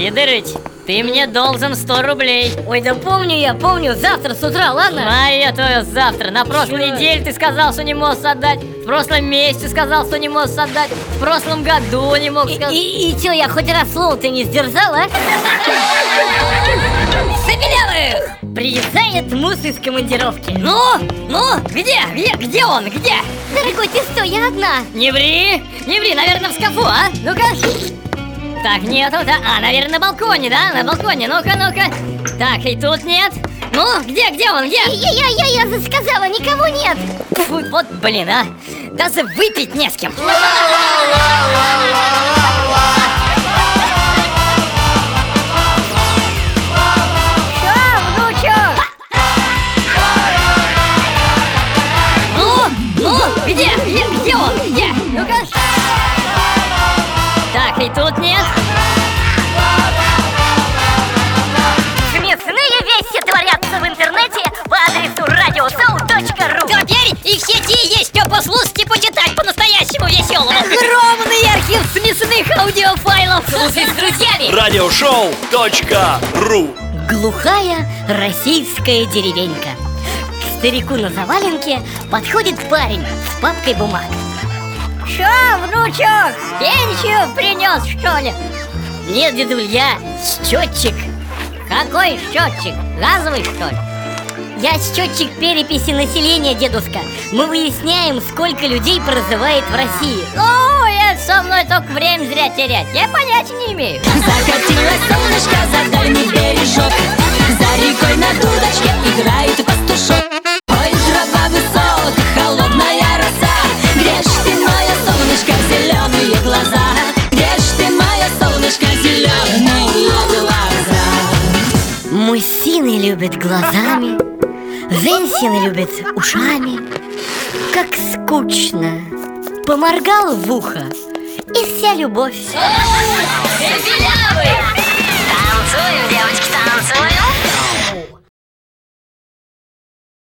Сидорыч, ты мне должен 100 рублей Ой, да помню я, помню, завтра с утра, ладно? Знаю я твое завтра На прошлой Чё? неделе ты сказал, что не можешь отдать В прошлом месяце сказал, что не можешь отдать В прошлом году не мог И, сказать и, и чё, я хоть раз слово ты не сдержал, а? Сабелявых! Приезжает муж из командировки Ну, ну, где, где, где он, где? Дорогой, ты что, я одна Не ври, не ври, наверное, в шкафу, а? Ну-ка Так, нету, да, а, наверное, на балконе, да? На балконе, ну-ка, ну-ка. Так, и тут нет. Ну, где, где он, где? Я, я, я, я же сказала, никого нет. Фу, вот, блин, а. Даже выпить не с кем и тут нет? Смешные вещи творятся в интернете по адресу radioshow.ru Теперь и в сети есть что послушать и почитать по-настоящему веселому. Огромный архив смешных аудиофайлов. Слушай с друзьями. Радиошоу.ру Глухая российская деревенька. К старику на заваленке подходит парень с папкой бумаг Что, внучок, пенсию принес, что ли? Нет, дедуль, я счетчик Какой счетчик? Газовый, что ли? Я счетчик переписи населения, дедушка Мы выясняем, сколько людей проживает в России О, это со мной только время зря терять Я понятия не имею Закатилось солнышко за дальний бережок Мужчины любят глазами, женщины любят ушами. Как скучно. Поморгал в ухо, и вся любовь. Танцуем, девочки,